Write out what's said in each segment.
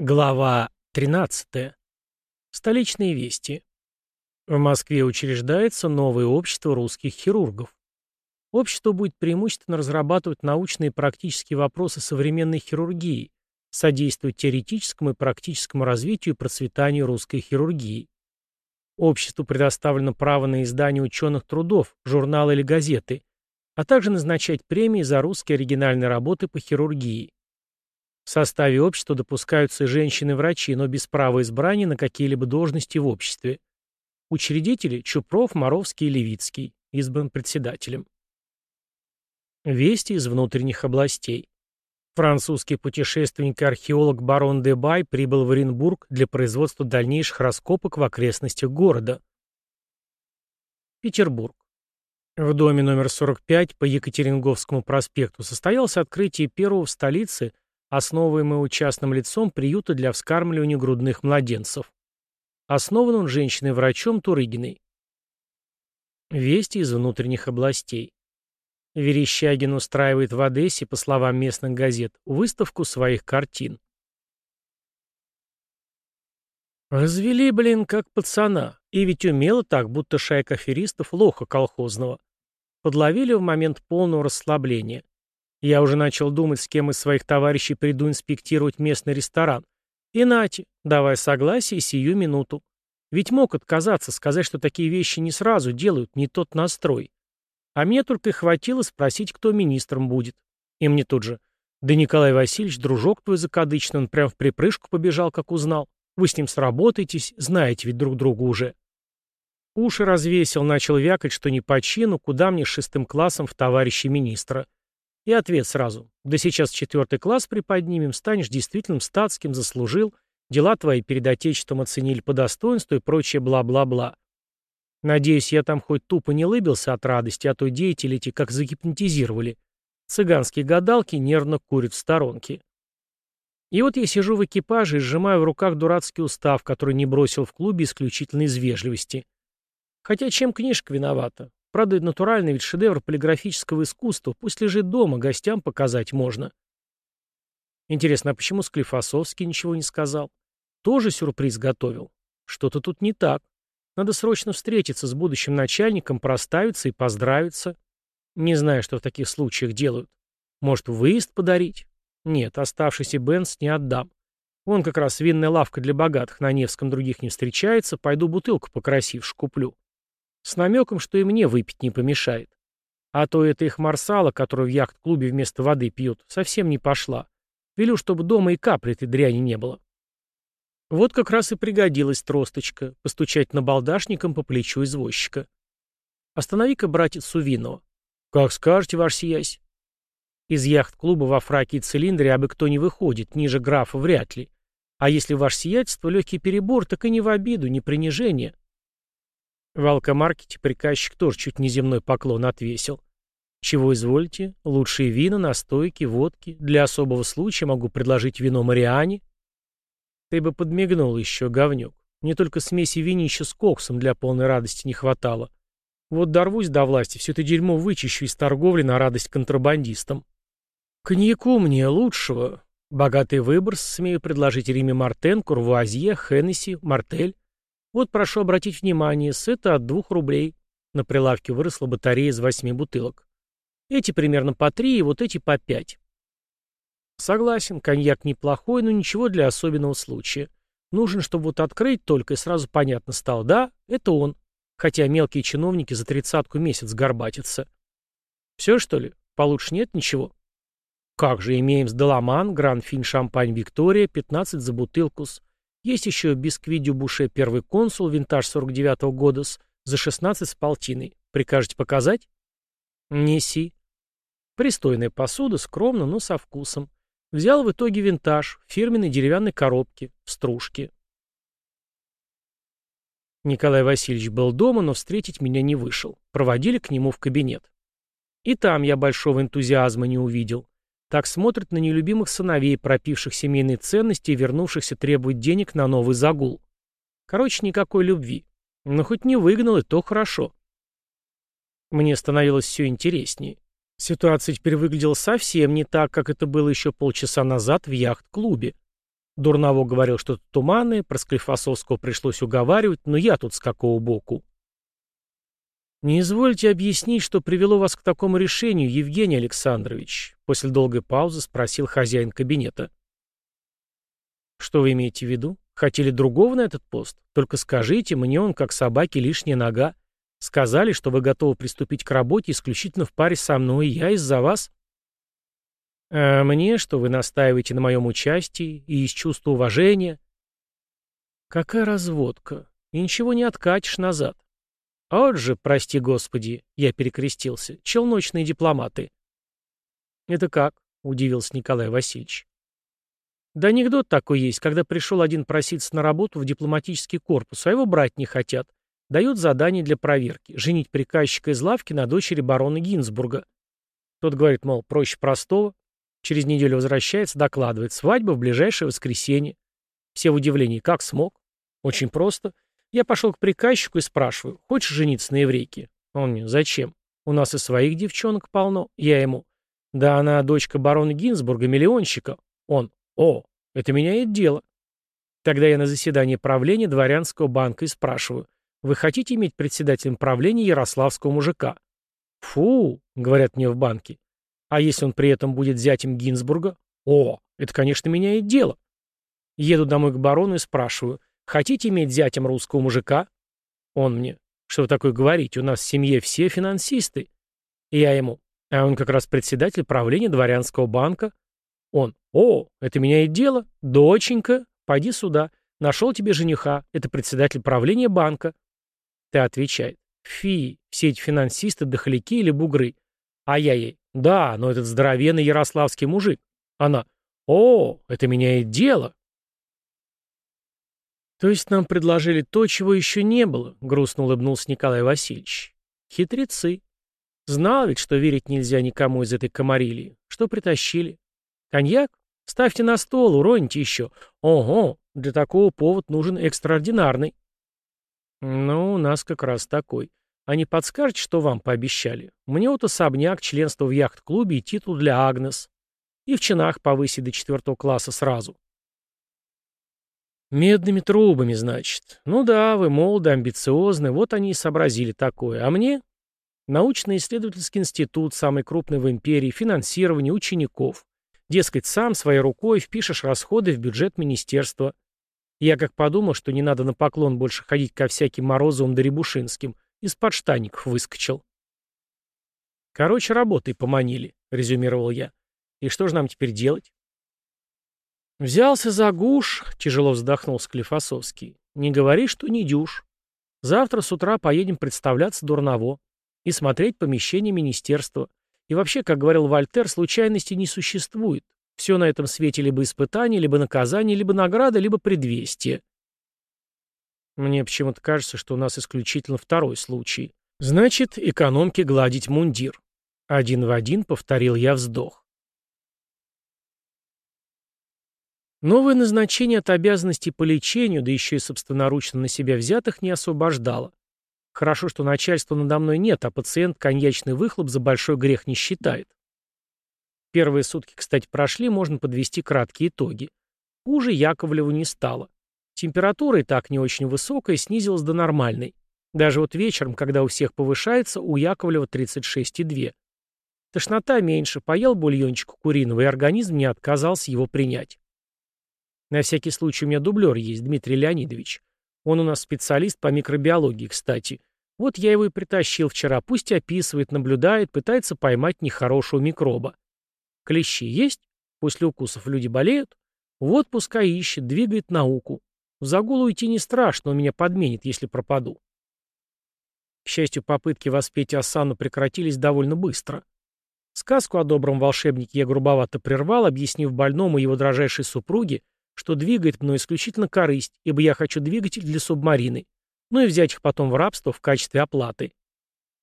Глава 13. Столичные вести. В Москве учреждается новое общество русских хирургов. Общество будет преимущественно разрабатывать научные и практические вопросы современной хирургии, содействовать теоретическому и практическому развитию и процветанию русской хирургии. Обществу предоставлено право на издание ученых трудов, журнала или газеты, а также назначать премии за русские оригинальные работы по хирургии. В составе общества допускаются и женщины-врачи, но без права избрания на какие-либо должности в обществе. Учредители – Чупров, Моровский и Левицкий, избран председателем. Вести из внутренних областей. Французский путешественник и археолог барон де Бай прибыл в Оренбург для производства дальнейших раскопок в окрестностях города. Петербург. В доме номер 45 по Екатеринговскому проспекту состоялось открытие первого в столице – основываемого частным лицом приюта для вскармливания грудных младенцев. Основан он женщиной-врачом Турыгиной. Вести из внутренних областей. Верещагин устраивает в Одессе, по словам местных газет, выставку своих картин. Развели, блин, как пацана. И ведь умело так, будто шайка аферистов лоха колхозного. Подловили в момент полного расслабления. Я уже начал думать, с кем из своих товарищей приду инспектировать местный ресторан. И нате, давай согласие сию минуту. Ведь мог отказаться, сказать, что такие вещи не сразу делают, не тот настрой. А мне только хватило спросить, кто министром будет. И мне тут же. Да Николай Васильевич, дружок твой закадычный, он прям в припрыжку побежал, как узнал. Вы с ним сработаетесь, знаете ведь друг друга уже. Уши развесил, начал вякать, что не по чину, куда мне с шестым классом в товарищи министра. И ответ сразу. Да сейчас четвертый класс приподнимем, станешь действительным статским, заслужил, дела твои перед отечеством оценили по достоинству и прочее бла-бла-бла. Надеюсь, я там хоть тупо не лыбился от радости, а то деятели эти как загипнотизировали. Цыганские гадалки нервно курят в сторонке. И вот я сижу в экипаже и сжимаю в руках дурацкий устав, который не бросил в клубе исключительно из вежливости. Хотя чем книжка виновата? Правда, натуральный ведь шедевр полиграфического искусства, пусть лежит дома, гостям показать можно. Интересно, а почему Склифосовский ничего не сказал? Тоже сюрприз готовил? Что-то тут не так. Надо срочно встретиться с будущим начальником, проставиться и поздравиться. Не знаю, что в таких случаях делают. Может, выезд подарить? Нет, оставшийся Бенц не отдам. Вон как раз винная лавка для богатых на Невском других не встречается, пойду бутылку покрасивше куплю. С намеком, что и мне выпить не помешает. А то это их марсала, которую в яхт-клубе вместо воды пьют, совсем не пошла. Велю, чтобы дома и капли этой дряни не было. Вот как раз и пригодилась тросточка, постучать на балдашником по плечу извозчика. Останови-ка, братец Сувинова. Как скажете, ваш сиясь. Из яхт-клуба во фраке и цилиндре абы кто не выходит, ниже графа вряд ли. А если ваше сиятельство легкий перебор, так и не в обиду, не принижение. В алкомаркете приказчик тоже чуть не земной поклон отвесил. Чего изволите? Лучшие вина, настойки, водки. Для особого случая могу предложить вино Мариане. Ты бы подмигнул еще, говнюк. Мне только смеси винища с коксом для полной радости не хватало. Вот дорвусь до власти, все это дерьмо вычищу из торговли на радость контрабандистам. Коньяку мне лучшего. Богатый выбор смею предложить Риме Мартен, Курвуазье, Хеннесси, Мартель. Вот прошу обратить внимание, с это от двух рублей. На прилавке выросла батарея из восьми бутылок. Эти примерно по три, и вот эти по пять. Согласен, коньяк неплохой, но ничего для особенного случая. Нужен, чтобы вот открыть только, и сразу понятно стало, да, это он. Хотя мелкие чиновники за тридцатку месяц горбатятся. Все, что ли? Получше нет ничего? Как же, имеем с Деламан, Гран-Фин Шампань Виктория, 15 за бутылку с есть еще бисквит Дюбуше первый консул, винтаж 49-го года с, за 16 с полтиной. Прикажете показать? Неси. Пристойная посуда, скромно, но со вкусом. Взял в итоге винтаж, фирменной деревянной коробке, в стружке. Николай Васильевич был дома, но встретить меня не вышел. Проводили к нему в кабинет. И там я большого энтузиазма не увидел. Так смотрят на нелюбимых сыновей, пропивших семейные ценности и вернувшихся требовать денег на новый загул. Короче, никакой любви. Но хоть не выгнал, и то хорошо. Мне становилось все интереснее. Ситуация теперь выглядела совсем не так, как это было еще полчаса назад в яхт-клубе. Дурново говорил что-то туманное, про Склифосовского пришлось уговаривать, но я тут с какого боку. «Не извольте объяснить, что привело вас к такому решению, Евгений Александрович?» После долгой паузы спросил хозяин кабинета. «Что вы имеете в виду? Хотели другого на этот пост? Только скажите, мне он как собаке лишняя нога. Сказали, что вы готовы приступить к работе исключительно в паре со мной, и я из-за вас». «А мне, что вы настаиваете на моем участии и из чувства уважения?» «Какая разводка? И ничего не откатишь назад. «Вот же, прости господи», — я перекрестился, — «челночные дипломаты». «Это как?» — удивился Николай Васильевич. «Да анекдот такой есть, когда пришел один проситься на работу в дипломатический корпус, а его брать не хотят. Дают задание для проверки — женить приказчика из лавки на дочери барона Гинзбурга. Тот говорит, мол, проще простого. Через неделю возвращается, докладывает, свадьба в ближайшее воскресенье. Все в удивлении, как смог? Очень просто. Я пошел к приказчику и спрашиваю, хочешь жениться на еврейке? Он мне, зачем? У нас и своих девчонок полно. Я ему, да она дочка барона Гинзбурга, миллионщика. Он, о, это меняет дело. Тогда я на заседании правления дворянского банка и спрашиваю, вы хотите иметь председателем правления ярославского мужика? Фу, говорят мне в банке. А если он при этом будет зятем Гинзбурга? О, это, конечно, меняет дело. Еду домой к барону и спрашиваю, Хотите иметь зятем русского мужика? Он мне. Что вы такое говорите? У нас в семье все финансисты. Я ему. А он как раз председатель правления дворянского банка. Он. О, это меняет дело. Доченька, пойди сюда. Нашел тебе жениха. Это председатель правления банка. Ты отвечает. Фи, все эти финансисты дохляки или бугры. А я ей. Да, но этот здоровенный ярославский мужик. Она. О, это меняет дело. «То есть нам предложили то, чего еще не было», — грустно улыбнулся Николай Васильевич. «Хитрецы. Знал ведь, что верить нельзя никому из этой комарилии. Что притащили? Коньяк? Ставьте на стол, уроните еще. Ого, для такого повод нужен экстраординарный». «Ну, у нас как раз такой. А не подскажете, что вам пообещали? Мне вот особняк, членство в яхт-клубе и титул для Агнес. И в чинах повысить до четвертого класса сразу». Медными трубами, значит. Ну да, вы молоды, амбициозны, вот они и сообразили такое. А мне? Научно-исследовательский институт, самый крупный в империи, финансирование учеников. Дескать, сам своей рукой впишешь расходы в бюджет министерства. Я как подумал, что не надо на поклон больше ходить ко всяким Морозовым да Рябушинским, из подштанников выскочил. Короче, работой поманили, резюмировал я. И что же нам теперь делать? «Взялся за гуш», — тяжело вздохнул Склифосовский. «Не говори, что не дюш. Завтра с утра поедем представляться Дурново и смотреть помещение министерства. И вообще, как говорил Вольтер, случайности не существует. Все на этом свете либо испытание, либо наказание, либо награда, либо предвестие». Мне почему-то кажется, что у нас исключительно второй случай. Значит, экономке гладить мундир. Один в один повторил я вздох. Новое назначение от обязанностей по лечению, да еще и собственноручно на себя взятых, не освобождало. Хорошо, что начальства надо мной нет, а пациент коньячный выхлоп за большой грех не считает. Первые сутки, кстати, прошли, можно подвести краткие итоги. Хуже Яковлеву не стало. Температура и так не очень высокая, снизилась до нормальной. Даже вот вечером, когда у всех повышается, у Яковлева 36,2. Тошнота меньше, поел бульончику куриного, и организм не отказался его принять. На всякий случай у меня дублер есть, Дмитрий Леонидович. Он у нас специалист по микробиологии, кстати. Вот я его и притащил вчера. Пусть описывает, наблюдает, пытается поймать нехорошего микроба. Клещи есть? После укусов люди болеют? Вот пускай ищет, двигает науку. В загул уйти не страшно, он меня подменит, если пропаду. К счастью, попытки воспеть Асану прекратились довольно быстро. Сказку о добром волшебнике я грубовато прервал, объяснив больному и его дрожайшей супруге, что двигает мной исключительно корысть, ибо я хочу двигатель для субмарины, ну и взять их потом в рабство в качестве оплаты.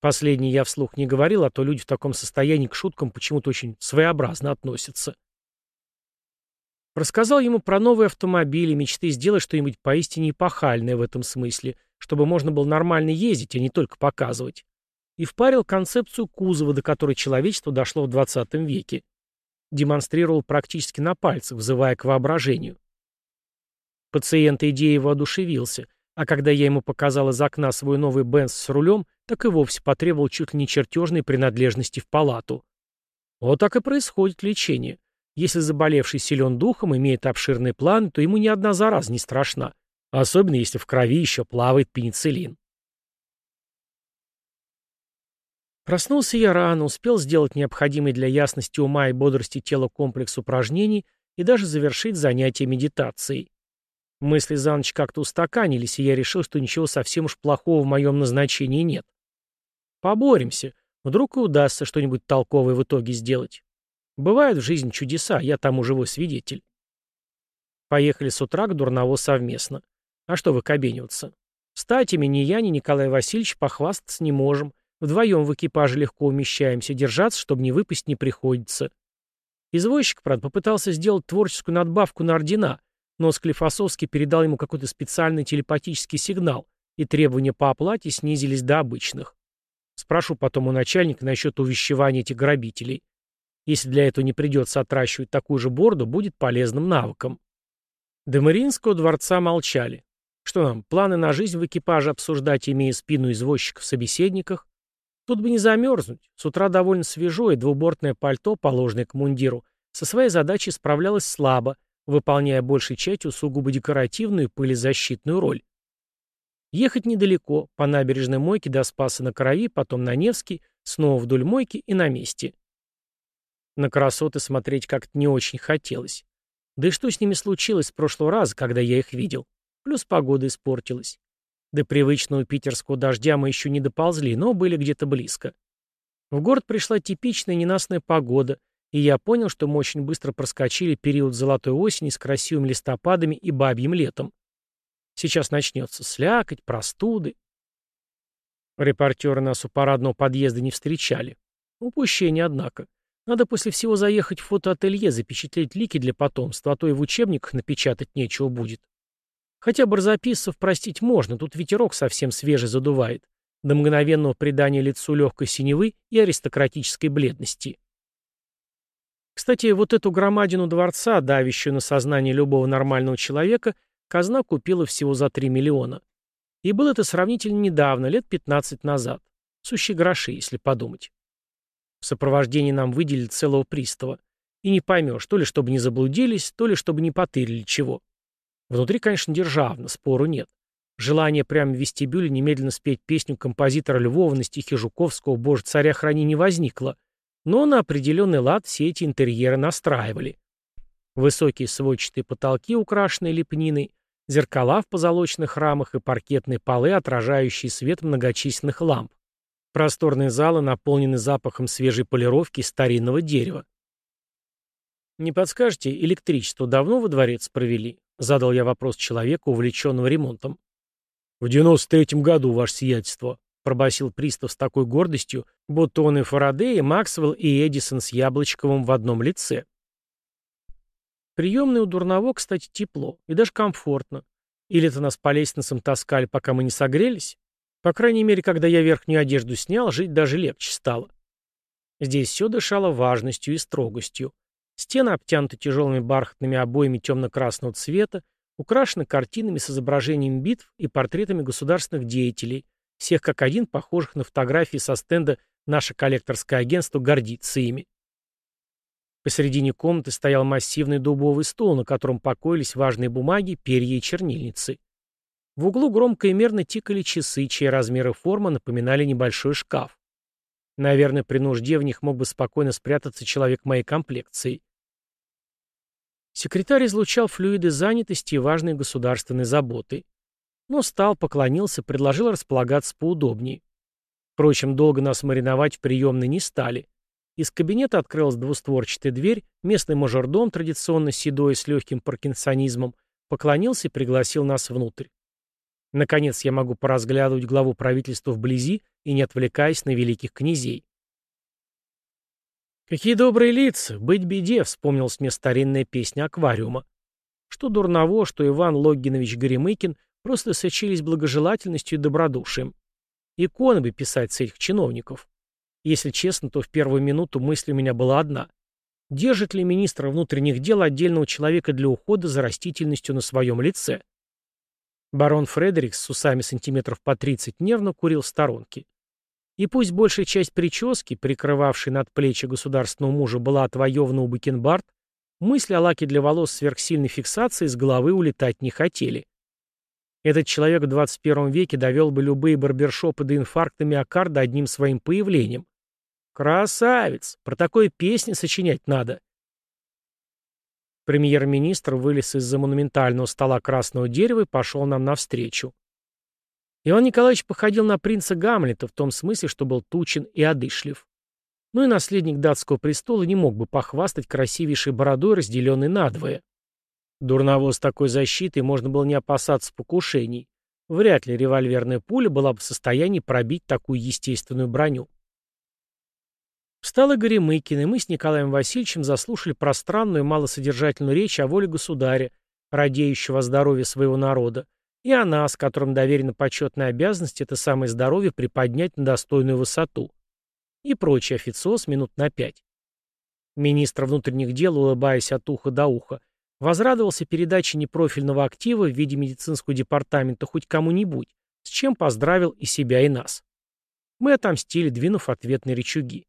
Последнее я вслух не говорил, а то люди в таком состоянии к шуткам почему-то очень своеобразно относятся. Рассказал ему про новые автомобили, мечты сделать что-нибудь поистине эпохальное в этом смысле, чтобы можно было нормально ездить, а не только показывать. И впарил концепцию кузова, до которой человечество дошло в 20 веке демонстрировал практически на пальцах, взывая к воображению. Пациент идеей воодушевился, а когда я ему показал из окна свой новый Бенц с рулем, так и вовсе потребовал чуть ли не чертежной принадлежности в палату. Вот так и происходит лечение. Если заболевший силен духом, имеет обширный план, то ему ни одна зараза не страшна, особенно если в крови еще плавает пенициллин. Проснулся я рано, успел сделать необходимый для ясности ума и бодрости тела комплекс упражнений и даже завершить занятие медитацией. Мысли за ночь как-то устаканились, и я решил, что ничего совсем уж плохого в моем назначении нет. Поборемся. Вдруг и удастся что-нибудь толковое в итоге сделать. Бывают в жизни чудеса, я тому живой свидетель. Поехали с утра к Дурново совместно. А что выкобениваться? Статями ни я, ни Николай Васильевич похвастаться не можем. Вдвоем в экипаже легко умещаемся, держаться, чтобы не выпасть, не приходится. Извозчик, правда, попытался сделать творческую надбавку на ордена, но Склифосовский передал ему какой-то специальный телепатический сигнал, и требования по оплате снизились до обычных. Спрошу потом у начальника насчет увещевания этих грабителей. Если для этого не придется отращивать такую же борду, будет полезным навыком. До Мариинского дворца молчали. Что нам, планы на жизнь в экипаже обсуждать, имея спину извозчика в собеседниках? Тут бы не замерзнуть. С утра довольно свежо, и двубортное пальто, положенное к мундиру, со своей задачей справлялось слабо, выполняя большей частью сугубо декоративную пылезащитную роль. Ехать недалеко, по набережной Мойки до Спаса на Крови, потом на Невский, снова вдоль Мойки и на месте. На красоты смотреть как-то не очень хотелось. Да и что с ними случилось с прошлого раза, когда я их видел? Плюс погода испортилась. До привычного питерского дождя мы еще не доползли, но были где-то близко. В город пришла типичная ненастная погода, и я понял, что мы очень быстро проскочили период золотой осени с красивыми листопадами и бабьим летом. Сейчас начнется слякоть, простуды. Репортеры нас у парадного подъезда не встречали. Упущение, однако. Надо после всего заехать в фотоателье, запечатлеть лики для потомства, а то и в учебниках напечатать нечего будет. Хотя барзаписцев простить можно, тут ветерок совсем свежий задувает, до мгновенного придания лицу легкой синевы и аристократической бледности. Кстати, вот эту громадину дворца, давящую на сознание любого нормального человека, казна купила всего за 3 миллиона. И было это сравнительно недавно, лет 15 назад. Сущие гроши, если подумать. В сопровождении нам выделили целого пристава. И не поймешь, то ли чтобы не заблудились, то ли чтобы не потырили чего. Внутри, конечно, державно, спору нет. Желание прямо в вестибюле немедленно спеть песню композитора Львова на стихи Жуковского «Боже, царя храни» не возникло, но на определенный лад все эти интерьеры настраивали. Высокие сводчатые потолки, украшенные лепниной, зеркала в позолоченных рамах и паркетные полы, отражающие свет многочисленных ламп. Просторные залы наполнены запахом свежей полировки старинного дерева. «Не подскажете, электричество давно во дворец провели?» — задал я вопрос человеку, увлеченного ремонтом. «В девяносто третьем году, ваше сиятельство», — пробасил пристав с такой гордостью, будто он и Фарадей, и Максвелл, и Эдисон с Яблочковым в одном лице. Приемный у Дурново, кстати, тепло и даже комфортно. Или-то нас по лестницам таскали, пока мы не согрелись. По крайней мере, когда я верхнюю одежду снял, жить даже легче стало. Здесь все дышало важностью и строгостью. Стены обтянуты тяжелыми бархатными обоями темно-красного цвета, украшены картинами с изображением битв и портретами государственных деятелей, всех как один похожих на фотографии со стенда «Наше коллекторское агентство гордится ими». Посередине комнаты стоял массивный дубовый стол, на котором покоились важные бумаги, перья и чернильницы. В углу громко и мерно тикали часы, чьи размеры форма напоминали небольшой шкаф. Наверное, при нужде в них мог бы спокойно спрятаться человек моей комплекции. Секретарь излучал флюиды занятости и важной государственной заботы. Но стал, поклонился, предложил располагаться поудобнее. Впрочем, долго нас мариновать в приемной не стали. Из кабинета открылась двустворчатая дверь, местный мажордом, традиционно седой с легким паркинсонизмом, поклонился и пригласил нас внутрь. Наконец я могу поразглядывать главу правительства вблизи и не отвлекаясь на великих князей. «Какие добрые лица! Быть беде!» — вспомнилась мне старинная песня аквариума. Что Дурново, что Иван Логинович Горемыкин просто сочились благожелательностью и добродушием. Иконы бы писать с этих чиновников. Если честно, то в первую минуту мысль у меня была одна. Держит ли министр внутренних дел отдельного человека для ухода за растительностью на своем лице? Барон Фредерикс с усами сантиметров по 30 нервно курил в сторонке. И пусть большая часть прически, прикрывавшей над плечи государственного мужа, была отвоевана у Бакенбард, мысли о лаке для волос сверхсильной фиксации с головы улетать не хотели. Этот человек в 21 веке довел бы любые барбершопы до инфаркта миокарда одним своим появлением. Красавец! Про такое песни сочинять надо. Премьер-министр вылез из-за монументального стола красного дерева и пошел нам навстречу. Иван Николаевич походил на принца Гамлета в том смысле, что был тучен и одышлив. Ну и наследник датского престола не мог бы похвастать красивейшей бородой, разделенной надвое. Дурново с такой защитой можно было не опасаться покушений. Вряд ли револьверная пуля была бы в состоянии пробить такую естественную броню. Встал Игорь Мыкин, и мы с Николаем Васильевичем заслушали пространную и малосодержательную речь о воле государя, радеющего о здоровье своего народа, и о нас, которым доверена почетная обязанность это самое здоровье приподнять на достойную высоту. И прочий официоз минут на пять. Министр внутренних дел, улыбаясь от уха до уха, возрадовался передаче непрофильного актива в виде медицинского департамента хоть кому-нибудь, с чем поздравил и себя, и нас. Мы отомстили, двинув ответные речуги.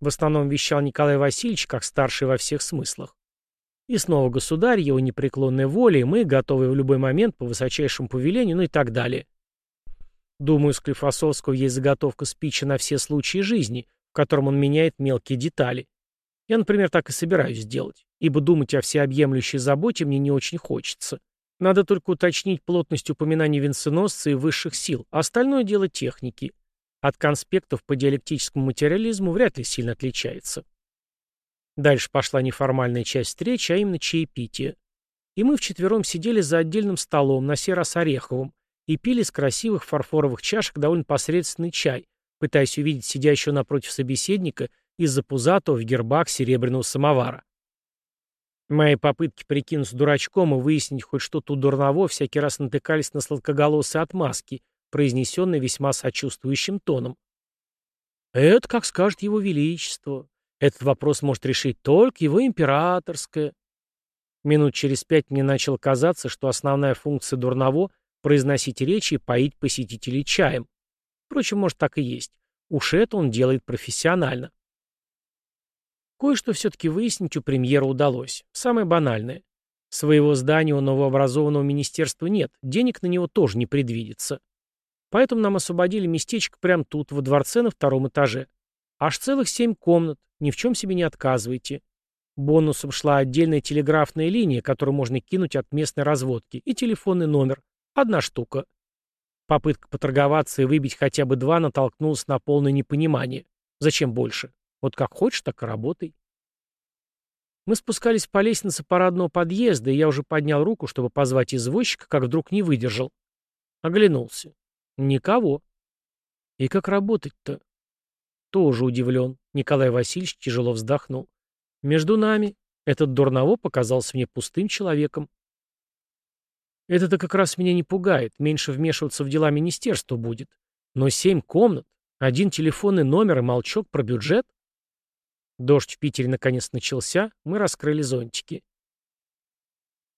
В основном вещал Николай Васильевич, как старший во всех смыслах. И снова государь, его непреклонная воля, и мы, готовые в любой момент по высочайшему повелению, ну и так далее. Думаю, с Склифосовского есть заготовка спича на все случаи жизни, в котором он меняет мелкие детали. Я, например, так и собираюсь сделать, ибо думать о всеобъемлющей заботе мне не очень хочется. Надо только уточнить плотность упоминаний венценосца и высших сил, а остальное дело техники. От конспектов по диалектическому материализму вряд ли сильно отличается. Дальше пошла неформальная часть встречи, а именно чаепитие. И мы вчетвером сидели за отдельным столом, на сей раз и пили из красивых фарфоровых чашек довольно посредственный чай, пытаясь увидеть сидящего напротив собеседника из-за пузатого в гербах серебряного самовара. Мои попытки прикинуться дурачком и выяснить хоть что-то дурного всякий раз натыкались на сладкоголосые отмазки, произнесенный весьма сочувствующим тоном. «Это как скажет его величество. Этот вопрос может решить только его императорское». Минут через пять мне начало казаться, что основная функция дурного — произносить речи и поить посетителей чаем. Впрочем, может, так и есть. Уж это он делает профессионально. Кое-что все-таки выяснить у премьера удалось. Самое банальное. Своего здания у новообразованного министерства нет, денег на него тоже не предвидится. Поэтому нам освободили местечко прямо тут, во дворце на втором этаже. Аж целых семь комнат, ни в чем себе не отказывайте. Бонусом шла отдельная телеграфная линия, которую можно кинуть от местной разводки, и телефонный номер. Одна штука. Попытка поторговаться и выбить хотя бы два натолкнулась на полное непонимание. Зачем больше? Вот как хочешь, так и работай. Мы спускались по лестнице парадного подъезда, и я уже поднял руку, чтобы позвать извозчика, как вдруг не выдержал. Оглянулся. Никого. И как работать-то? Тоже удивлен. Николай Васильевич тяжело вздохнул. Между нами этот дурново показался мне пустым человеком. Это-то как раз меня не пугает, меньше вмешиваться в дела министерства будет. Но семь комнат, один телефонный номер и молчок про бюджет? Дождь в Питере наконец начался, мы раскрыли зонтики.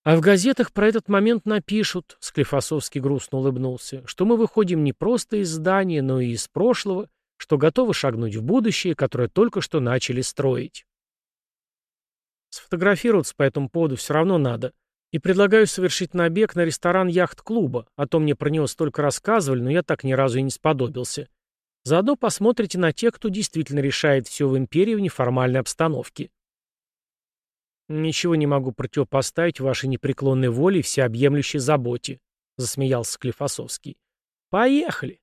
А в газетах про этот момент напишут, Склифосовский грустно улыбнулся, что мы выходим не просто из здания, но и из прошлого, что готовы шагнуть в будущее, которое только что начали строить. Сфотографироваться по этому поводу все равно надо. И предлагаю совершить набег на ресторан яхт-клуба, а то мне про него столько рассказывали, но я так ни разу и не сподобился. Заодно посмотрите на тех, кто действительно решает все в империи в неформальной обстановке. «Ничего не могу противопоставить вашей непреклонной воле и всеобъемлющей заботе», — засмеялся Склифосовский. «Поехали!»